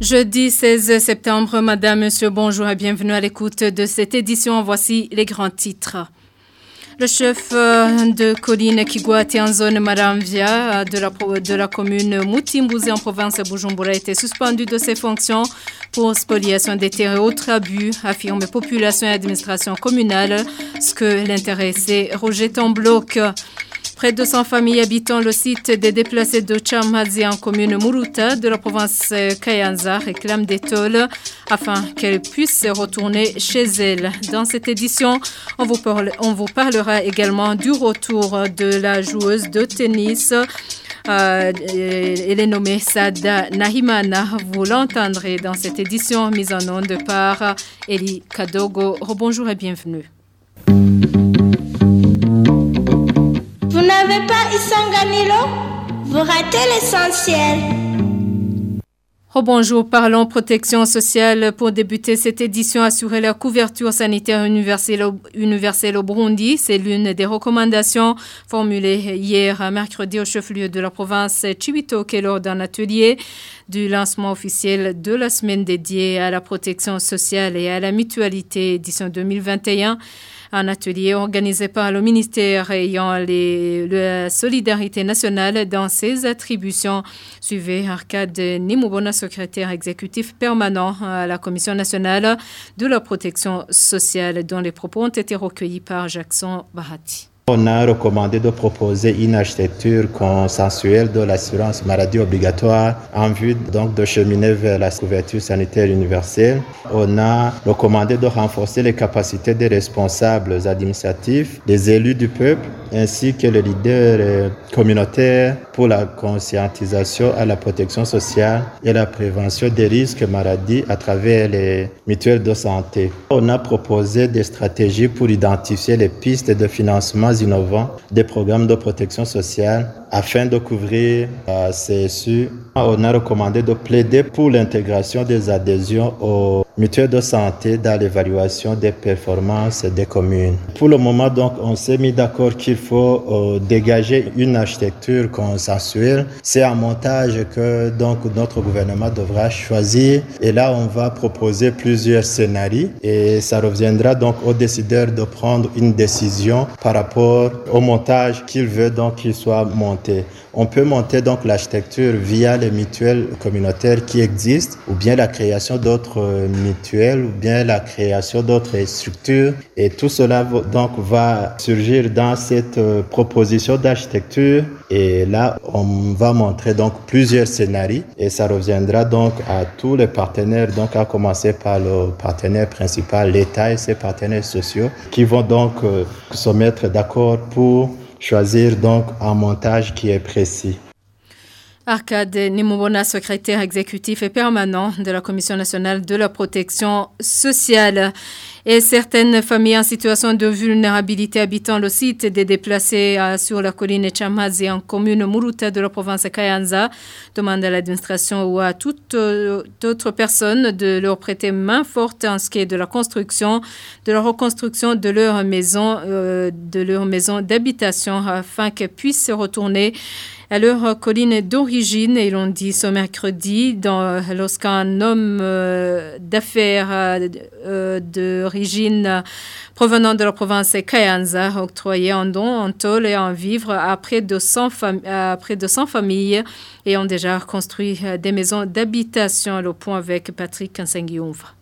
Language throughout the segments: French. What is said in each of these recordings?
Jeudi 16 septembre, Madame, Monsieur, bonjour et bienvenue à l'écoute de cette édition. Voici les grands titres. Le chef euh, de colline Kigwati en zone Maramvia de la, commune Moutimbouzé en province de a été suspendu de ses fonctions pour spoliation des terres et autres abus, affirme population et administration communale, ce que l'intéressé Roger bloc. Près de 200 familles habitant le site des déplacés de Chamazi en commune Muruta de la province Kayanza réclament des tôles afin qu'elles puissent retourner chez elles. Dans cette édition, on vous, parlera également du retour de la joueuse de tennis. Euh, elle est nommée Sada Nahimana. Vous l'entendrez dans cette édition mise en onde par Eli Kadogo. Bonjour et bienvenue. N'avez pas Isanganilo Vous ratez l'essentiel. Oh bonjour, parlons protection sociale pour débuter cette édition. Assurer la couverture sanitaire universelle au, Burundi, c'est l'une des recommandations formulées hier mercredi au chef-lieu de la province Chibitoke lors d'un atelier du lancement officiel de la semaine dédiée à la protection sociale et à la mutualité édition 2021 un atelier organisé par le ministère ayant la solidarité nationale dans ses attributions. Suivez Arcade Nimubona, secrétaire exécutif permanent à la Commission nationale de la protection sociale, dont les propos ont été recueillis par Jackson Bahati. On a recommandé de proposer une architecture consensuelle de l'assurance maladie obligatoire en vue donc de cheminer vers la couverture sanitaire universelle. On a recommandé de renforcer les capacités des responsables administratifs, des élus du peuple, ainsi que les leaders euh, communautaires pour la conscientisation à la protection sociale et la prévention des risques maladies à travers les mutuelles de santé. On a proposé des stratégies pour identifier les pistes de financement innovants des programmes de protection sociale afin de couvrir euh, ces CSU. On a recommandé de plaider pour l'intégration des adhésions aux mutuelles de santé dans l'évaluation des performances des communes. Pour le moment, donc, on s'est mis d'accord qu'il faut euh, dégager une architecture consensuelle. C'est un montage que donc notre gouvernement devra choisir. Et là, on va proposer plusieurs scénarios et ça reviendra donc aux décideurs de prendre une décision par rapport au montage qu'il veut donc qu'il soit monté. On peut monter donc l'architecture via les mutuelles communautaires qui existent, ou bien la création d'autres mutuelles, ou bien la création d'autres structures. Et tout cela donc va surgir dans cette euh, proposition d'architecture. Et là, on va montrer donc plusieurs scénarios et ça reviendra donc à tous les partenaires, donc à commencer par le partenaire principal, l'État et ses partenaires sociaux, qui vont donc euh, se mettre d'accord pour choisir donc un montage qui est précis. Arcade Nimobona, secrétaire exécutif et permanent de la Commission nationale de la protection sociale. Et certaines familles en situation de vulnérabilité habitant le site des déplacés euh, sur la colline Chamazi en commune Muruta de la province de Kayanza demandent à l'administration ou à toute euh, autre personne de leur prêter main forte en ce qui est de la construction, de la reconstruction de leur maison, euh, de leur maison d'habitation afin qu'elles puissent se retourner à leur colline d'origine, et l'on dit ce mercredi, lorsqu'un homme d'affaires euh, d'origine provenant de la province Kayanza octroyé un don en tôle et en vivre à près de 100, familles et ont déjà construit euh, des maisons d'habitation. Le point avec Patrick Nsengiumva.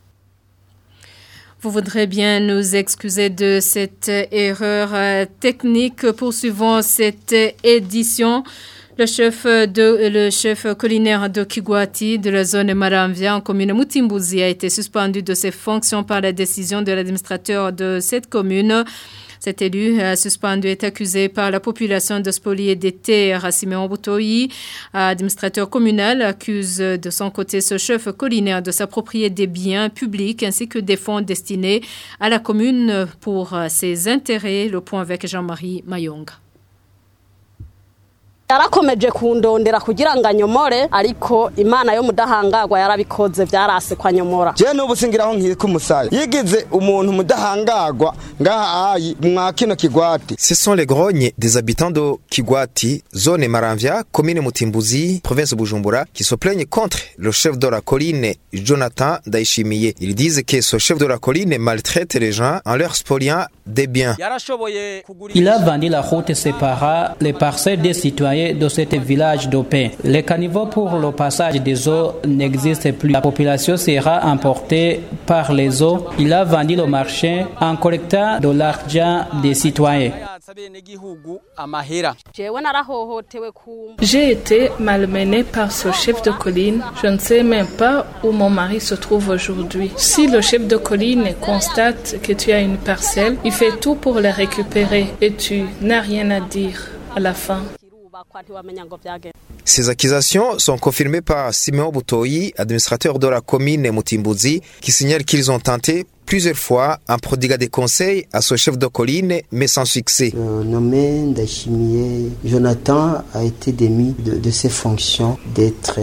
Vous voudrez bien nous excuser de cette erreur technique. Poursuivons cette édition. Le chef, de, le chef collinaire de Kigwati de la zone Maramvia en commune Mutimbuzi a été suspendu de ses fonctions par la décision de l'administrateur de cette commune. Cet élu suspendu est accusé par la population de spolier des terres à Simeon Boutoyi. Administrateur communal accuse de son côté ce chef collinaire de s'approprier des biens publics ainsi que des fonds destinés à la commune pour ses intérêts. Le point avec Jean-Marie Mayong. Yarakomeje kundondera kugira ngo anyomore ariko imana yo mudahangagwa yarabikoze vyarase kwa nyomora je n'ubu singiraho nkika umusaya. Yigize umuntu mudahangagwa ngaha ayi mwa kino kigwati. Ce sont les grognes des habitants de Kigwati, zone Maramvia, commune Mutimbuzi, province Bujumbura, qui se plaignent contre le chef de la colline, Jonathan Daishimiye. Ils disent que ce chef de la colline maltraite les gens en leur spoliant Il a vendu la route séparant les parcelles des citoyens de ce village d'Opé. Les caniveaux pour le passage des eaux n'existent plus. La population sera emportée par les eaux. Il a vendu le marché en collectant de l'argent des citoyens. J'ai été malmenée par ce chef de colline. Je ne sais même pas où mon mari se trouve aujourd'hui. Si le chef de colline constate que tu as une parcelle, il fait tout pour la récupérer et tu n'as rien à dire à la fin. Ces accusations sont confirmées par Simeon Boutoyi, administrateur de la commune Mutimbuzi, qui signale qu'ils ont tenté plusieurs fois en prodiguant des conseils à ce chef de colline, mais sans succès. Le nommé Ndachimie Jonathan a été démis de, de ses fonctions d'être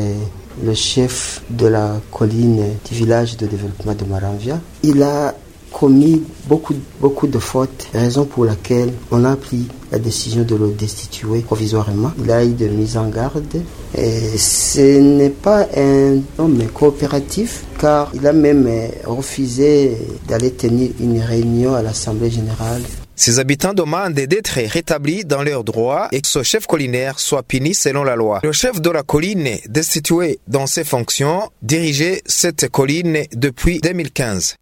le chef de la colline du village de développement de Maranvia. Il a commis beaucoup, beaucoup de fautes, raison pour laquelle on a pris la décision de le destituer provisoirement. Il a eu de mise en garde. Et ce n'est pas un homme coopératif car il a même euh, refusé d'aller tenir une réunion à l'Assemblée générale Ces habitants demandent d'être rétablis dans leurs droits et que ce chef collinaire soit puni selon la loi. Le chef de la colline, destitué dans ses fonctions, dirigeait cette colline depuis 2015.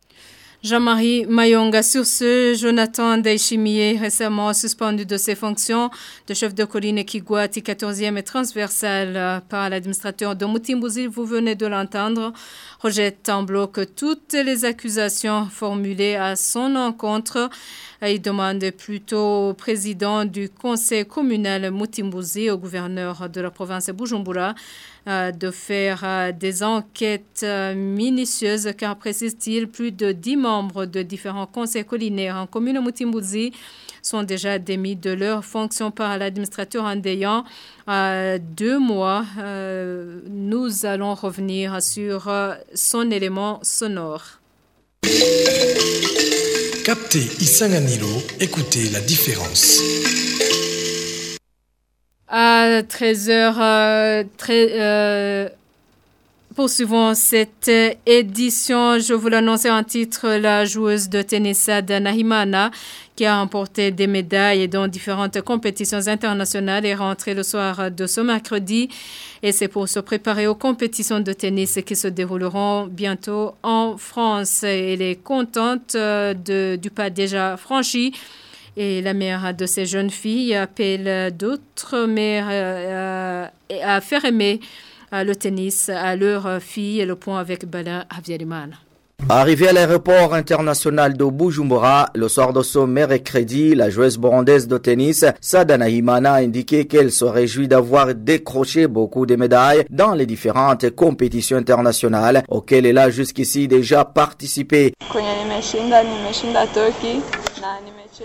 Jean-Marie Mayonga, sur ce, Jonathan Daishimiye, récemment suspendu de ses fonctions de chef de colline Kigwati, 14e et transversal par l'administrateur de Mutimbuzi, vous venez de l'entendre, rejette en bloc toutes les accusations formulées à son encontre. Il demande plutôt au président du conseil communal Mutimbuzi, au gouverneur de la province Bujumbura, euh, de faire euh, des enquêtes euh, minutieuses car précise-t-il plus de 10 membres de différents conseils collinaires en commune Mutimbuzi sont déjà démis de leurs fonctions par l'administrateur en ayant deux mois. nous allons revenir sur son élément sonore. Captez Isanganilo, écoutez la différence. À 13h, euh, très, euh, poursuivons cette édition. Je vous l'annonçais en titre, la joueuse de tennis Dana Himana, qui a remporté des médailles dans différentes compétitions internationales, est rentrée le soir de ce mercredi. Et c'est pour se préparer aux compétitions de tennis qui se dérouleront bientôt en France. Elle est contente de, du pas déjà franchi. Et la mère de ces jeunes filles appelle d'autres mères euh, à faire aimer euh, le tennis à leurs filles. Le point avec Bala Aviarimana. Arrivée à l'aéroport international de Bujumbura, le soir de ce mercredi, la joueuse burundaise de tennis, Sadana Himana, a indiqué qu'elle se réjouit d'avoir décroché beaucoup de médailles dans les différentes compétitions internationales auxquelles elle a jusqu'ici déjà participé.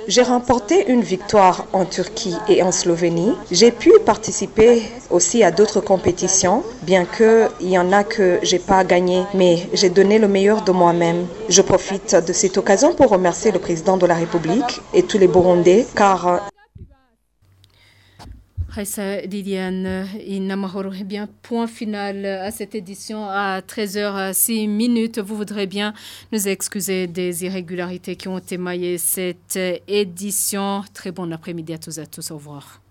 J'ai remporté une victoire en Turquie et en Slovénie. J'ai pu participer aussi à d'autres compétitions, bien que il y en a que j'ai pas gagné, mais j'ai donné le meilleur de moi-même. Je profite de cette occasion pour remercier le président de la République et tous les Burundais, car Raissa Didiane Inamahoro. Eh bien, point final à cette édition à 13h06 minutes. Vous voudrez bien nous excuser des irrégularités qui ont émaillé cette édition. Très bon après-midi à tous et à tous. Au revoir.